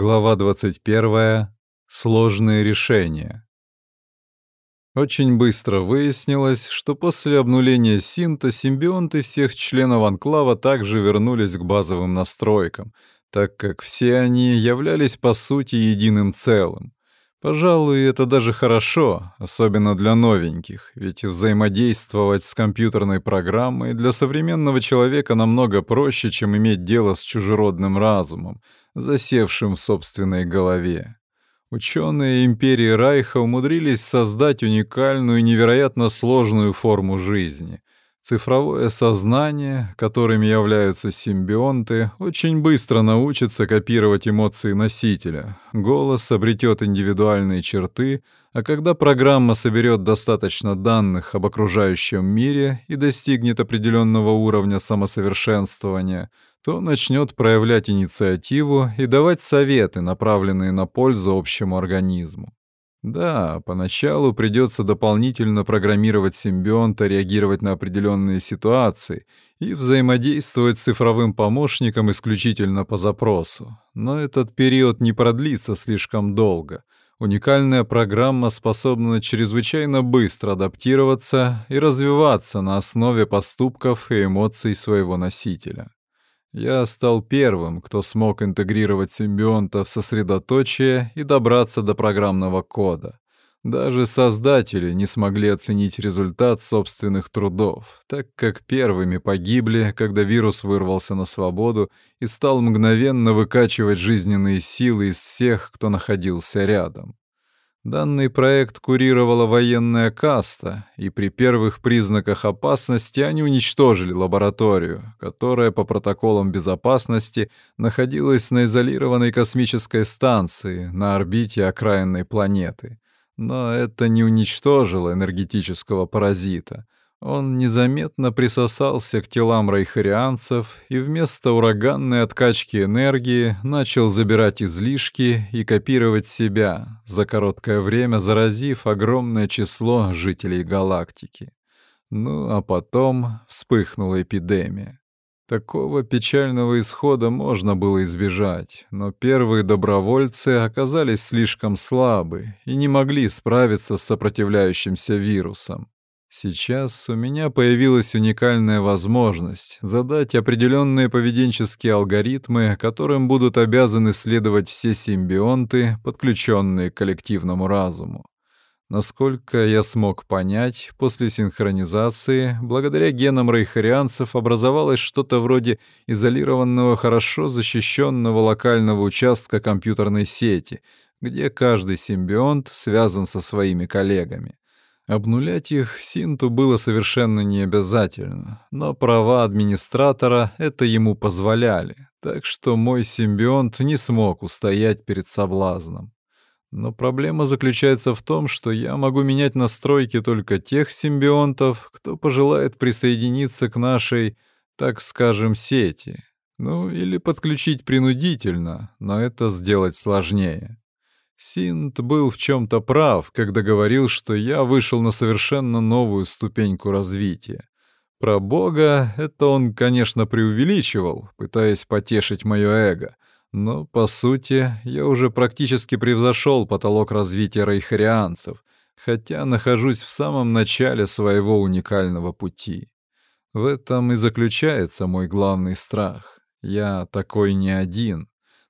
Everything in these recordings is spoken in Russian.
Глава 21. Сложные решения. Очень быстро выяснилось, что после обнуления синта симбионты всех членов анклава также вернулись к базовым настройкам, так как все они являлись по сути единым целым. Пожалуй, это даже хорошо, особенно для новеньких, ведь взаимодействовать с компьютерной программой для современного человека намного проще, чем иметь дело с чужеродным разумом, засевшим в собственной голове. Ученые империи Райха умудрились создать уникальную и невероятно сложную форму жизни. Цифровое сознание, которыми являются симбионты, очень быстро научится копировать эмоции носителя. Голос обретет индивидуальные черты, а когда программа соберет достаточно данных об окружающем мире и достигнет определенного уровня самосовершенствования — то начнет проявлять инициативу и давать советы, направленные на пользу общему организму. Да, поначалу придется дополнительно программировать симбионта реагировать на определенные ситуации и взаимодействовать с цифровым помощником исключительно по запросу. Но этот период не продлится слишком долго. Уникальная программа способна чрезвычайно быстро адаптироваться и развиваться на основе поступков и эмоций своего носителя. Я стал первым, кто смог интегрировать симбионта в сосредоточие и добраться до программного кода. Даже создатели не смогли оценить результат собственных трудов, так как первыми погибли, когда вирус вырвался на свободу и стал мгновенно выкачивать жизненные силы из всех, кто находился рядом. Данный проект курировала военная каста, и при первых признаках опасности они уничтожили лабораторию, которая по протоколам безопасности находилась на изолированной космической станции на орбите окраинной планеты. Но это не уничтожило энергетического паразита — он незаметно присосался к телам райхарианцев и вместо ураганной откачки энергии начал забирать излишки и копировать себя, за короткое время заразив огромное число жителей галактики. Ну а потом вспыхнула эпидемия. Такого печального исхода можно было избежать, но первые добровольцы оказались слишком слабы и не могли справиться с сопротивляющимся вирусом. Сейчас у меня появилась уникальная возможность задать определенные поведенческие алгоритмы, которым будут обязаны следовать все симбионты, подключенные к коллективному разуму. Насколько я смог понять, после синхронизации, благодаря генам рейхарианцев образовалось что-то вроде изолированного, хорошо защищенного локального участка компьютерной сети, где каждый симбионт связан со своими коллегами. Обнулять их Синту было совершенно не обязательно, но права администратора это ему позволяли, так что мой симбионт не смог устоять перед соблазном. Но проблема заключается в том, что я могу менять настройки только тех симбионтов, кто пожелает присоединиться к нашей, так скажем, сети. Ну, или подключить принудительно, но это сделать сложнее. Синт был в чем-то прав, когда говорил, что я вышел на совершенно новую ступеньку развития. Про Бога это он, конечно, преувеличивал, пытаясь потешить мое эго, но, по сути, я уже практически превзошел потолок развития рейхарианцев, хотя нахожусь в самом начале своего уникального пути. В этом и заключается мой главный страх. Я такой не один.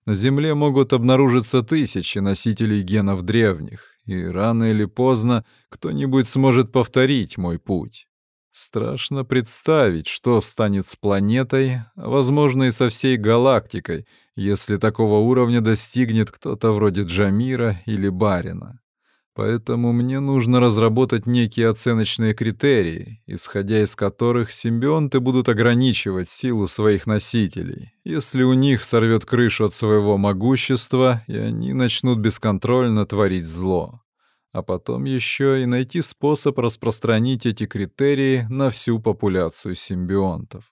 На Земле могут обнаружиться тысячи носителей генов древних, и рано или поздно кто-нибудь сможет повторить мой путь. Страшно представить, что станет с планетой, а возможно и со всей галактикой, если такого уровня достигнет кто-то вроде Джамира или Барина. Поэтому мне нужно разработать некие оценочные критерии, исходя из которых симбионты будут ограничивать силу своих носителей, если у них сорвет крышу от своего могущества, и они начнут бесконтрольно творить зло. А потом еще и найти способ распространить эти критерии на всю популяцию симбионтов.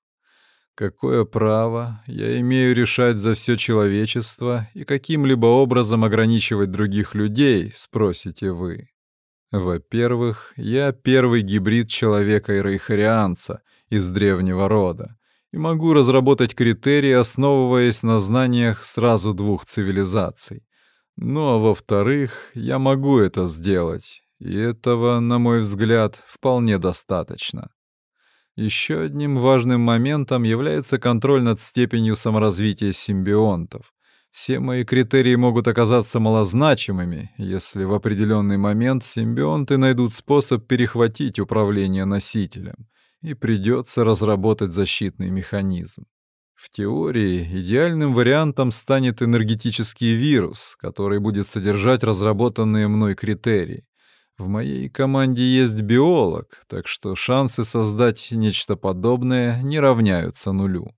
Какое право я имею решать за все человечество и каким-либо образом ограничивать других людей, спросите вы? Во-первых, я первый гибрид человека и рейхарианца из древнего рода, и могу разработать критерии, основываясь на знаниях сразу двух цивилизаций. Ну а во-вторых, я могу это сделать, и этого, на мой взгляд, вполне достаточно. Еще одним важным моментом является контроль над степенью саморазвития симбионтов. Все мои критерии могут оказаться малозначимыми, если в определенный момент симбионты найдут способ перехватить управление носителем, и придется разработать защитный механизм. В теории идеальным вариантом станет энергетический вирус, который будет содержать разработанные мной критерии. В моей команде есть биолог, так что шансы создать нечто подобное не равняются нулю.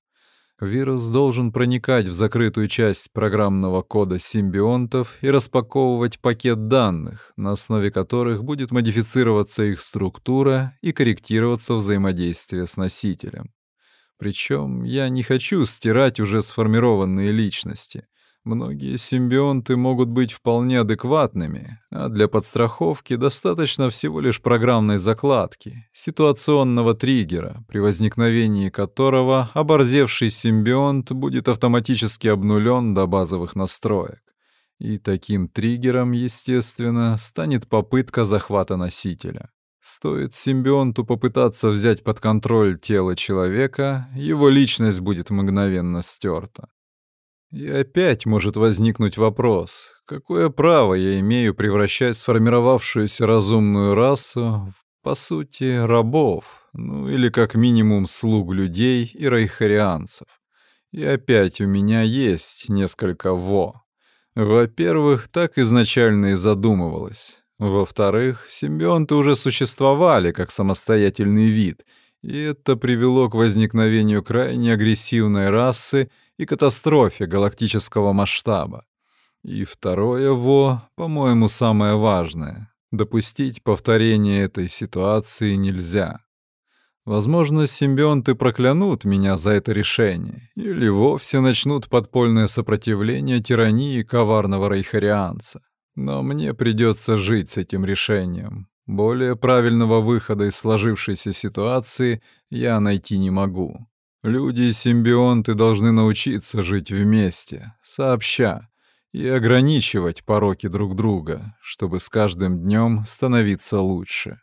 Вирус должен проникать в закрытую часть программного кода симбионтов и распаковывать пакет данных, на основе которых будет модифицироваться их структура и корректироваться взаимодействие с носителем. Причем я не хочу стирать уже сформированные личности. Многие симбионты могут быть вполне адекватными, а для подстраховки достаточно всего лишь программной закладки, ситуационного триггера, при возникновении которого оборзевший симбионт будет автоматически обнулен до базовых настроек. И таким триггером, естественно, станет попытка захвата носителя. Стоит симбионту попытаться взять под контроль тело человека, его личность будет мгновенно стерта. И опять может возникнуть вопрос, какое право я имею превращать сформировавшуюся разумную расу в, по сути, рабов, ну или как минимум слуг людей и райхарианцев. И опять у меня есть несколько «во». Во-первых, так изначально и задумывалось. Во-вторых, симбионты уже существовали как самостоятельный вид, и это привело к возникновению крайне агрессивной расы — и катастрофе галактического масштаба. И второе во, по-моему, самое важное. Допустить повторение этой ситуации нельзя. Возможно, симбионты проклянут меня за это решение, или вовсе начнут подпольное сопротивление тирании коварного рейхарианца. Но мне придется жить с этим решением. Более правильного выхода из сложившейся ситуации я найти не могу. Люди и симбионты должны научиться жить вместе, сообща, и ограничивать пороки друг друга, чтобы с каждым днем становиться лучше.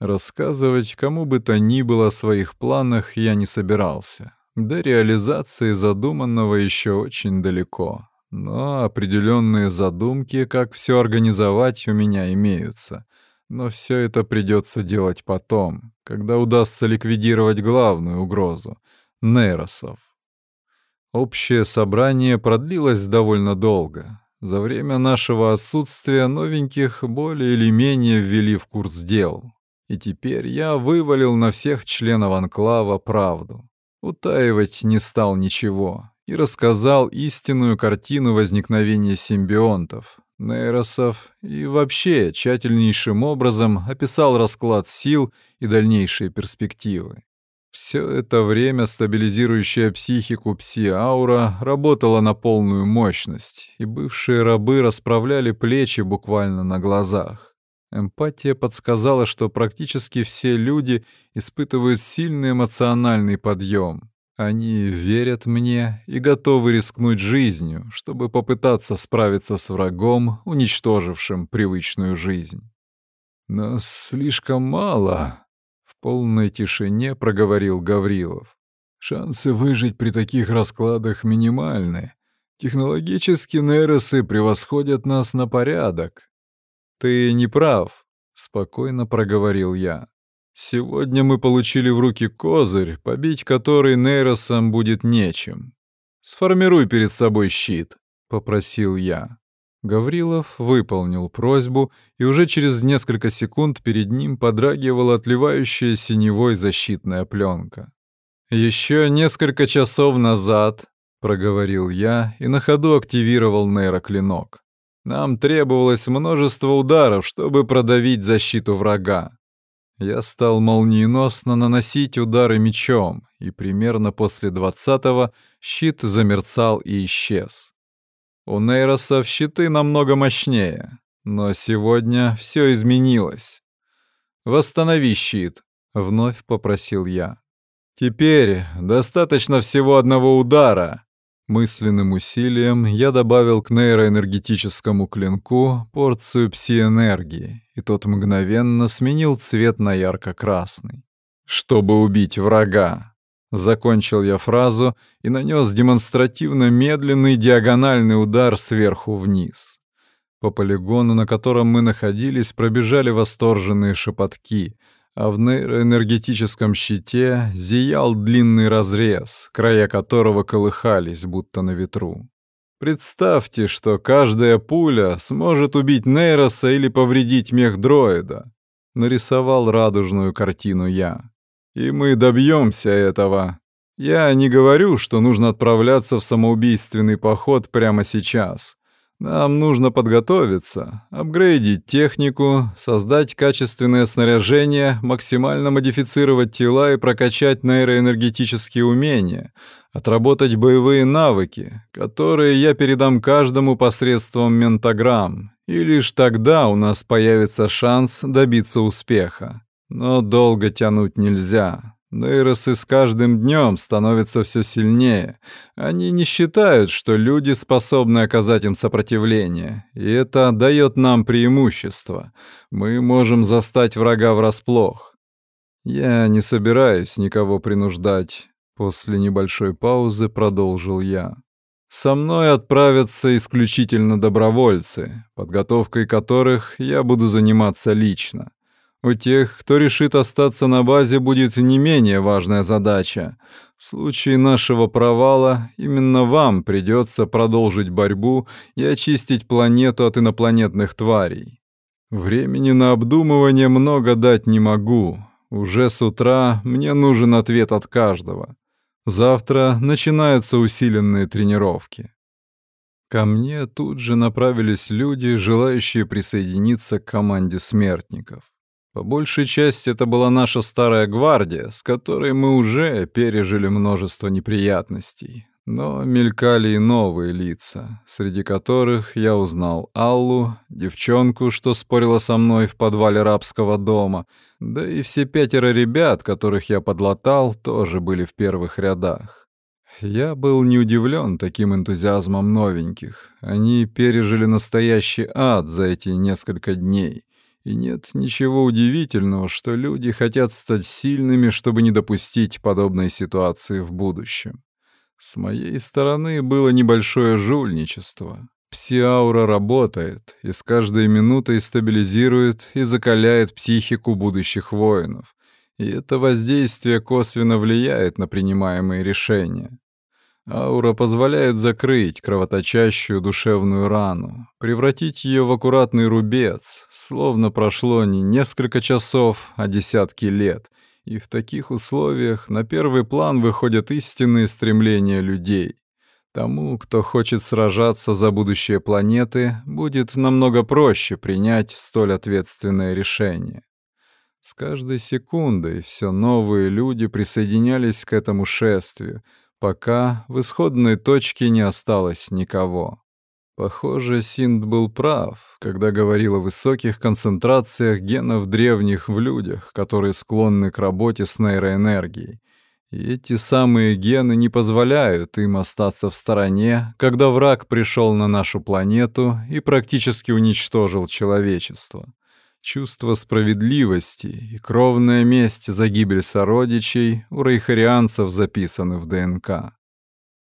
Рассказывать кому бы то ни было о своих планах я не собирался. До реализации задуманного еще очень далеко. Но определенные задумки, как все организовать, у меня имеются. Но все это придется делать потом, когда удастся ликвидировать главную угрозу — нейросов. Общее собрание продлилось довольно долго. За время нашего отсутствия новеньких более или менее ввели в курс дел. И теперь я вывалил на всех членов анклава правду. Утаивать не стал ничего и рассказал истинную картину возникновения симбионтов, нейросов и вообще тщательнейшим образом описал расклад сил и дальнейшие перспективы. Все это время стабилизирующая психику пси-аура работала на полную мощность, и бывшие рабы расправляли плечи буквально на глазах. Эмпатия подсказала, что практически все люди испытывают сильный эмоциональный подъем, они верят мне и готовы рискнуть жизнью, чтобы попытаться справиться с врагом, уничтожившим привычную жизнь. «Нас слишком мало», — в полной тишине проговорил Гаврилов. «Шансы выжить при таких раскладах минимальны. Технологически нейросы превосходят нас на порядок». «Ты не прав», — спокойно проговорил я. Сегодня мы получили в руки козырь, побить который нейросам будет нечем. Сформируй перед собой щит, попросил я. Гаврилов выполнил просьбу, и уже через несколько секунд перед ним подрагивала отливающая синевой защитная пленка. Еще несколько часов назад, проговорил я и на ходу активировал нейроклинок. Нам требовалось множество ударов, чтобы продавить защиту врага. Я стал молниеносно наносить удары мечом, и примерно после двадцатого щит замерцал и исчез. У нейросов щиты намного мощнее, но сегодня все изменилось. «Восстанови щит», — вновь попросил я. Теперь достаточно всего одного удара. Мысленным усилием я добавил к нейроэнергетическому клинку порцию пси-энергии, и тот мгновенно сменил цвет на ярко-красный. Чтобы убить врага. Закончил я фразу и нанес демонстративно медленный диагональный удар сверху вниз. По полигону, на котором мы находились, пробежали восторженные шепотки, а в нейроэнергетическом щите зиял длинный разрез, края которого колыхались, будто на ветру. Представьте, что каждая пуля сможет убить Нейроса или повредить мехдроида. Нарисовал радужную картину я. И мы добьемся этого. Я не говорю, что нужно отправляться в самоубийственный поход прямо сейчас. Нам нужно подготовиться, апгрейдить технику, создать качественное снаряжение, максимально модифицировать тела и прокачать нейроэнергетические умения, отработать боевые навыки, которые я передам каждому посредством ментограмм, и лишь тогда у нас появится шанс добиться успеха. Но долго тянуть нельзя. Нейросы с каждым днем становятся все сильнее. Они не считают, что люди способны оказать им сопротивление, и это дает нам преимущество. Мы можем застать врага врасплох. Я не собираюсь никого принуждать. После небольшой паузы продолжил я. Со мной отправятся исключительно добровольцы, подготовкой которых я буду заниматься лично. У тех, кто решит остаться на базе, будет не менее важная задача. В случае нашего провала именно вам придется продолжить борьбу и очистить планету от инопланетных тварей. Времени на обдумывание много дать не могу. Уже с утра мне нужен ответ от каждого. Завтра начинаются усиленные тренировки. Ко мне тут же направились люди, желающие присоединиться к команде смертников. По большей части это была наша старая гвардия, с которой мы уже пережили множество неприятностей. Но мелькали и новые лица, среди которых я узнал Аллу, девчонку, что спорила со мной в подвале рабского дома, да и все пятеро ребят, которых я подлатал, тоже были в первых рядах. Я был не удивлен таким энтузиазмом новеньких. Они пережили настоящий ад за эти несколько дней. И нет ничего удивительного, что люди хотят стать сильными, чтобы не допустить подобной ситуации в будущем. С моей стороны было небольшое жульничество. Псиаура работает, и с каждой минутой стабилизирует и закаляет психику будущих воинов. И это воздействие косвенно влияет на принимаемые решения. Аура позволяет закрыть кровоточащую душевную рану, превратить ее в аккуратный рубец, словно прошло не несколько часов, а десятки лет. И в таких условиях на первый план выходят истинные стремления людей. Тому, кто хочет сражаться за будущее планеты, будет намного проще принять столь ответственное решение. С каждой секундой все новые люди присоединялись к этому шествию — пока в исходной точке не осталось никого. Похоже, Синд был прав, когда говорил о высоких концентрациях генов древних в людях, которые склонны к работе с нейроэнергией. И эти самые гены не позволяют им остаться в стороне, когда враг пришел на нашу планету и практически уничтожил человечество. Чувство справедливости и кровная месть за гибель сородичей у рейхарианцев записаны в ДНК.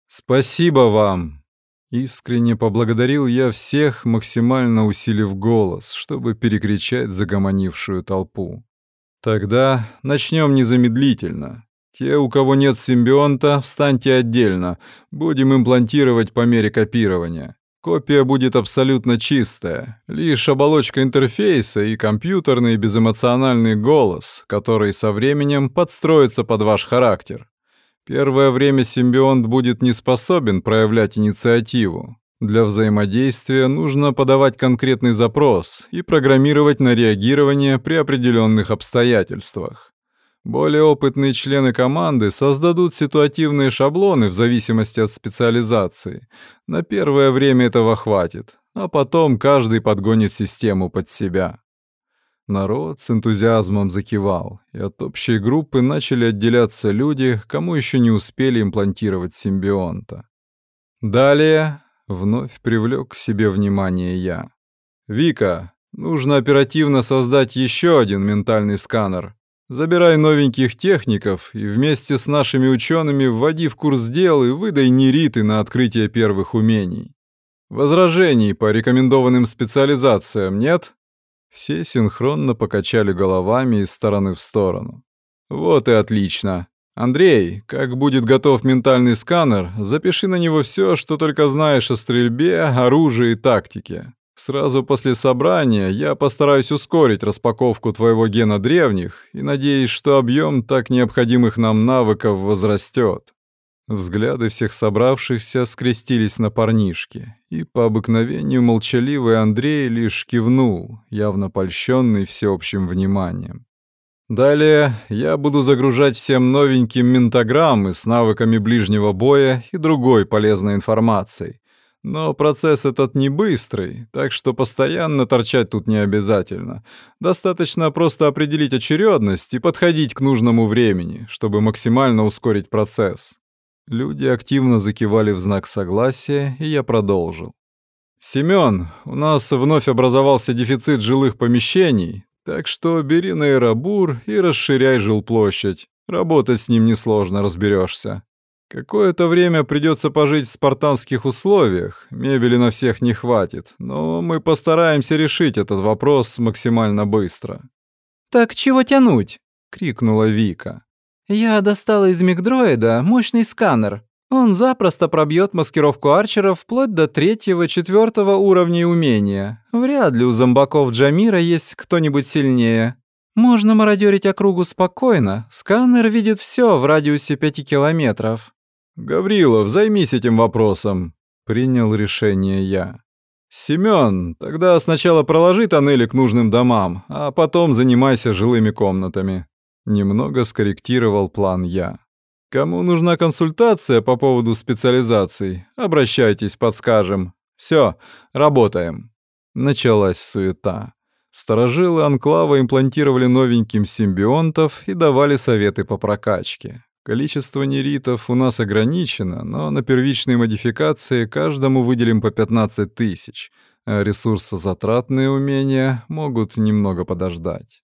«Спасибо вам!» Искренне поблагодарил я всех, максимально усилив голос, чтобы перекричать загомонившую толпу. «Тогда начнем незамедлительно. Те, у кого нет симбионта, встаньте отдельно. Будем имплантировать по мере копирования. Копия будет абсолютно чистая, лишь оболочка интерфейса и компьютерный безэмоциональный голос, который со временем подстроится под ваш характер. Первое время симбионт будет не способен проявлять инициативу. Для взаимодействия нужно подавать конкретный запрос и программировать на реагирование при определенных обстоятельствах. Более опытные члены команды создадут ситуативные шаблоны в зависимости от специализации. На первое время этого хватит, а потом каждый подгонит систему под себя. Народ с энтузиазмом закивал, и от общей группы начали отделяться люди, кому еще не успели имплантировать симбионта. Далее вновь привлек к себе внимание я. «Вика, нужно оперативно создать еще один ментальный сканер. Забирай новеньких техников и вместе с нашими учеными вводи в курс дел и выдай нериты на открытие первых умений. Возражений по рекомендованным специализациям нет?» Все синхронно покачали головами из стороны в сторону. «Вот и отлично. Андрей, как будет готов ментальный сканер, запиши на него все, что только знаешь о стрельбе, оружии и тактике. Сразу после собрания я постараюсь ускорить распаковку твоего гена древних и надеюсь, что объем так необходимых нам навыков возрастет. Взгляды всех собравшихся скрестились на парнишке, и по обыкновению молчаливый Андрей лишь кивнул, явно польщенный всеобщим вниманием. Далее я буду загружать всем новеньким ментограммы с навыками ближнего боя и другой полезной информацией. Но процесс этот не быстрый, так что постоянно торчать тут не обязательно. Достаточно просто определить очередность и подходить к нужному времени, чтобы максимально ускорить процесс. Люди активно закивали в знак согласия, и я продолжил. «Семён, у нас вновь образовался дефицит жилых помещений, так что бери на Аэробур и расширяй жилплощадь. Работать с ним несложно, разберешься. Какое-то время придется пожить в спартанских условиях, мебели на всех не хватит, но мы постараемся решить этот вопрос максимально быстро». «Так чего тянуть?» — крикнула Вика. Я достала из мигдроида мощный сканер. Он запросто пробьет маскировку арчеров вплоть до третьего-четвертого уровня умения. Вряд ли у зомбаков Джамира есть кто-нибудь сильнее. Можно мародерить округу спокойно. Сканер видит все в радиусе пяти километров. «Гаврилов, займись этим вопросом», — принял решение я. «Семён, тогда сначала проложи тоннели к нужным домам, а потом занимайся жилыми комнатами». Немного скорректировал план я. Кому нужна консультация по поводу специализаций, обращайтесь, подскажем. Все, работаем. Началась суета. Сторожилы Анклава имплантировали новеньким симбионтов и давали советы по прокачке. Количество неритов у нас ограничено, но на первичной модификации каждому выделим по 15 тысяч, а ресурсозатратные умения могут немного подождать.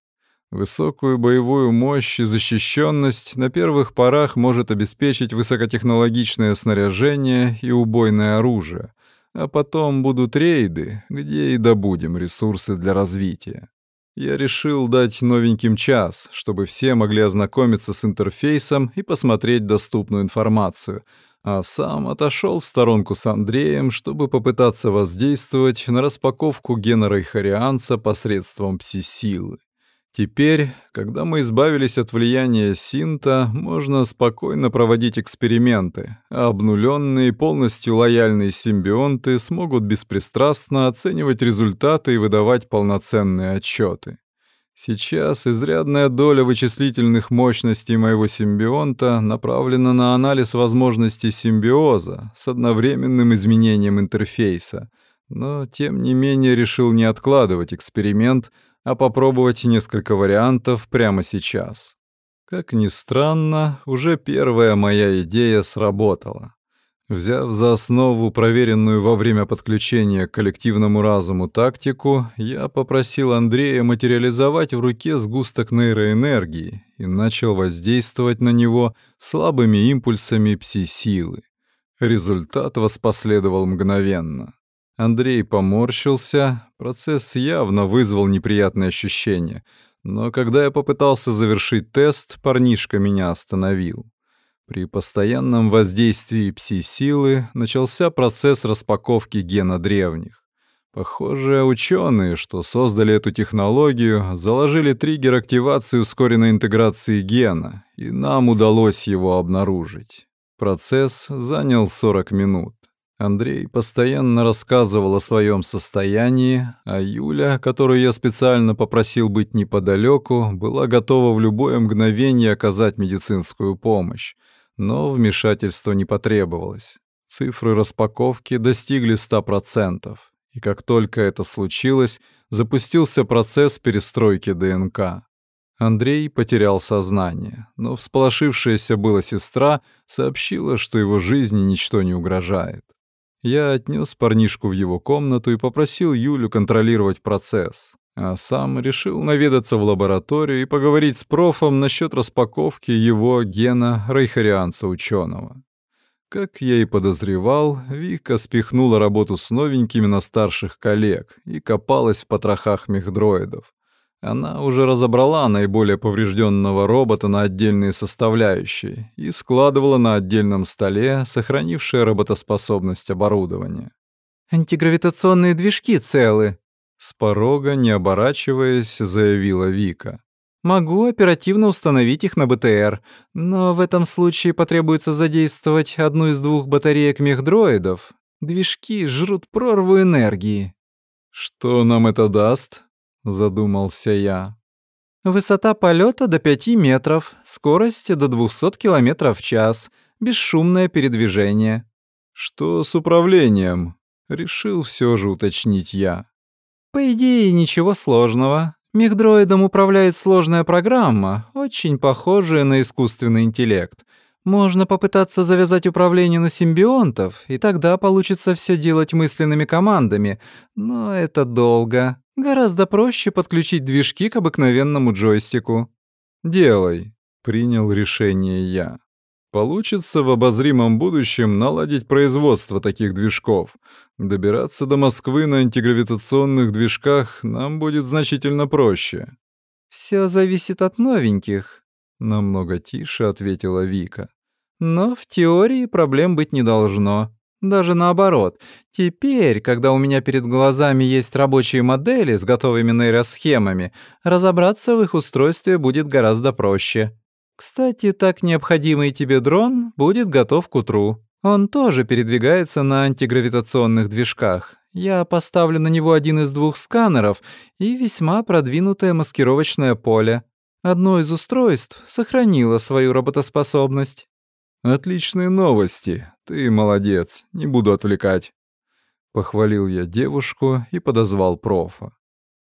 Высокую боевую мощь и защищенность на первых порах может обеспечить высокотехнологичное снаряжение и убойное оружие, а потом будут рейды, где и добудем ресурсы для развития. Я решил дать новеньким час, чтобы все могли ознакомиться с интерфейсом и посмотреть доступную информацию, а сам отошел в сторонку с Андреем, чтобы попытаться воздействовать на распаковку гена Рейхарианца посредством пси-силы. Теперь, когда мы избавились от влияния синта, можно спокойно проводить эксперименты, а и полностью лояльные симбионты смогут беспристрастно оценивать результаты и выдавать полноценные отчеты. Сейчас изрядная доля вычислительных мощностей моего симбионта направлена на анализ возможностей симбиоза с одновременным изменением интерфейса, но тем не менее решил не откладывать эксперимент — а попробовать несколько вариантов прямо сейчас. Как ни странно, уже первая моя идея сработала. Взяв за основу проверенную во время подключения к коллективному разуму тактику, я попросил Андрея материализовать в руке сгусток нейроэнергии и начал воздействовать на него слабыми импульсами пси-силы. Результат воспоследовал мгновенно. Андрей поморщился, процесс явно вызвал неприятные ощущения, но когда я попытался завершить тест, парнишка меня остановил. При постоянном воздействии пси-силы начался процесс распаковки гена древних. Похоже, ученые, что создали эту технологию, заложили триггер активации ускоренной интеграции гена, и нам удалось его обнаружить. Процесс занял 40 минут. Андрей постоянно рассказывал о своем состоянии, а Юля, которую я специально попросил быть неподалеку, была готова в любое мгновение оказать медицинскую помощь, но вмешательство не потребовалось. Цифры распаковки достигли 100%, И как только это случилось, запустился процесс перестройки ДНК. Андрей потерял сознание, но всполошившаяся была сестра сообщила, что его жизни ничто не угрожает. Я отнес парнишку в его комнату и попросил Юлю контролировать процесс, а сам решил наведаться в лабораторию и поговорить с профом насчет распаковки его гена рейхарианца-ученого. Как я и подозревал, Вика спихнула работу с новенькими на старших коллег и копалась в потрохах мехдроидов. Она уже разобрала наиболее поврежденного робота на отдельные составляющие и складывала на отдельном столе сохранившее работоспособность оборудование. «Антигравитационные движки целы», — с порога, не оборачиваясь, заявила Вика. «Могу оперативно установить их на БТР, но в этом случае потребуется задействовать одну из двух батареек мехдроидов. Движки жрут прорву энергии». «Что нам это даст?» — задумался я. Высота полета до 5 метров, скорость до 200 км в час, бесшумное передвижение. Что с управлением? Решил все же уточнить я. По идее, ничего сложного. Мехдроидом управляет сложная программа, очень похожая на искусственный интеллект. Можно попытаться завязать управление на симбионтов, и тогда получится все делать мысленными командами, но это долго. Гораздо проще подключить движки к обыкновенному джойстику. «Делай», — принял решение я. Получится в обозримом будущем наладить производство таких движков. Добираться до Москвы на антигравитационных движках нам будет значительно проще. Все зависит от новеньких, намного тише ответила Вика. Но в теории проблем быть не должно. Даже наоборот. Теперь, когда у меня перед глазами есть рабочие модели с готовыми нейросхемами, разобраться в их устройстве будет гораздо проще. Кстати, так необходимый тебе дрон будет готов к утру. Он тоже передвигается на антигравитационных движках. Я поставлю на него один из двух сканеров и весьма продвинутое маскировочное поле. Одно из устройств сохранило свою работоспособность. «Отличные новости. Ты молодец. Не буду отвлекать». Похвалил я девушку и подозвал профа.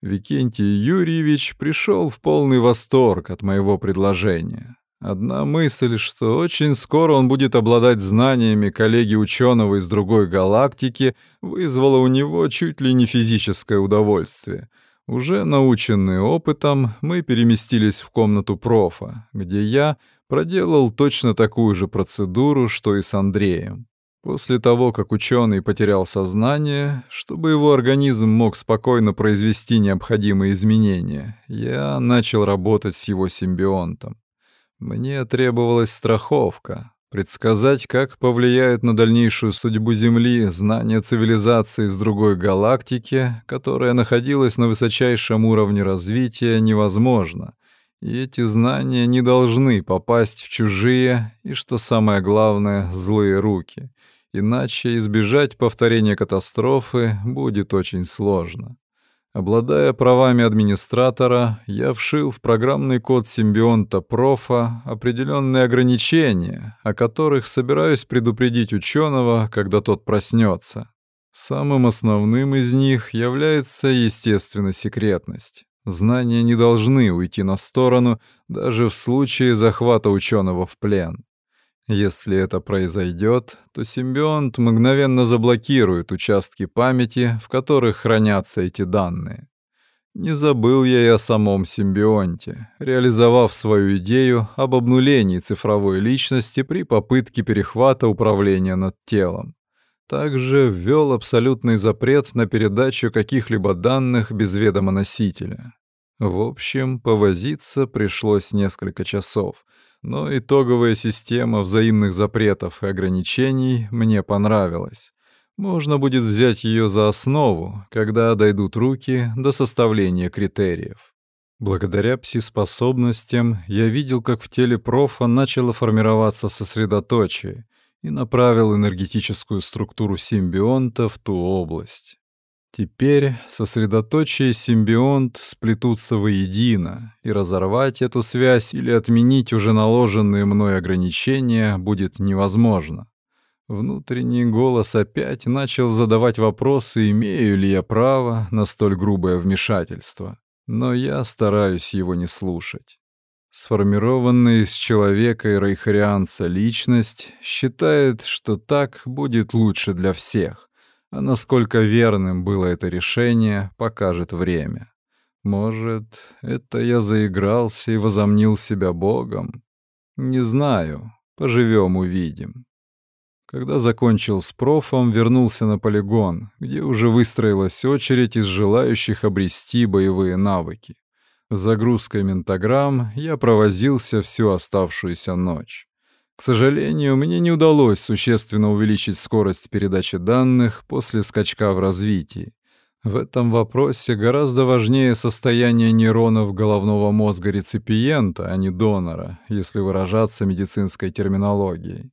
Викентий Юрьевич пришел в полный восторг от моего предложения. Одна мысль, что очень скоро он будет обладать знаниями коллеги-ученого из другой галактики, вызвала у него чуть ли не физическое удовольствие. Уже наученные опытом, мы переместились в комнату профа, где я проделал точно такую же процедуру, что и с Андреем. После того, как ученый потерял сознание, чтобы его организм мог спокойно произвести необходимые изменения, я начал работать с его симбионтом. Мне требовалась страховка, предсказать, как повлияет на дальнейшую судьбу Земли знание цивилизации из другой галактики, которая находилась на высочайшем уровне развития, невозможно. И эти знания не должны попасть в чужие и, что самое главное, злые руки. Иначе избежать повторения катастрофы будет очень сложно. Обладая правами администратора, я вшил в программный код симбионта профа определенные ограничения, о которых собираюсь предупредить ученого, когда тот проснется. Самым основным из них является, естественно, секретность. Знания не должны уйти на сторону даже в случае захвата ученого в плен. Если это произойдет, то симбионт мгновенно заблокирует участки памяти, в которых хранятся эти данные. Не забыл я и о самом симбионте, реализовав свою идею об обнулении цифровой личности при попытке перехвата управления над телом. Также ввел абсолютный запрет на передачу каких-либо данных без ведома носителя. В общем, повозиться пришлось несколько часов, но итоговая система взаимных запретов и ограничений мне понравилась. Можно будет взять ее за основу, когда дойдут руки до составления критериев. Благодаря пси-способностям я видел, как в теле профа начало формироваться сосредоточие, и направил энергетическую структуру симбионта в ту область. Теперь сосредоточие симбионт сплетутся воедино, и разорвать эту связь или отменить уже наложенные мной ограничения будет невозможно. Внутренний голос опять начал задавать вопросы, имею ли я право на столь грубое вмешательство. Но я стараюсь его не слушать. Сформированная из человека и рейхарианца личность считает, что так будет лучше для всех. А насколько верным было это решение, покажет время. Может, это я заигрался и возомнил себя богом? Не знаю. Поживем, увидим. Когда закончил с профом, вернулся на полигон, где уже выстроилась очередь из желающих обрести боевые навыки. С загрузкой ментограмм я провозился всю оставшуюся ночь. К сожалению, мне не удалось существенно увеличить скорость передачи данных после скачка в развитии. В этом вопросе гораздо важнее состояние нейронов головного мозга реципиента, а не донора, если выражаться медицинской терминологией.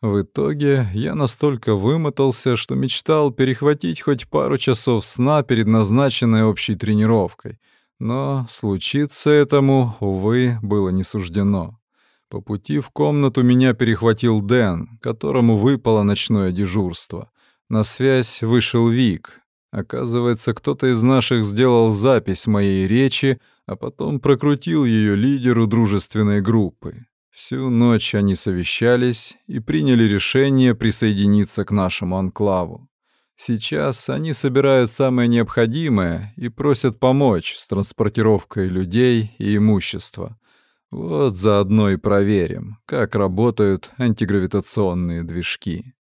В итоге я настолько вымотался, что мечтал перехватить хоть пару часов сна перед назначенной общей тренировкой. Но случиться этому, увы, было не суждено. По пути в комнату меня перехватил Дэн, которому выпало ночное дежурство. На связь вышел Вик. Оказывается, кто-то из наших сделал запись моей речи, а потом прокрутил ее лидеру дружественной группы. Всю ночь они совещались и приняли решение присоединиться к нашему анклаву. Сейчас они собирают самое необходимое и просят помочь с транспортировкой людей и имущества. Вот заодно и проверим, как работают антигравитационные движки.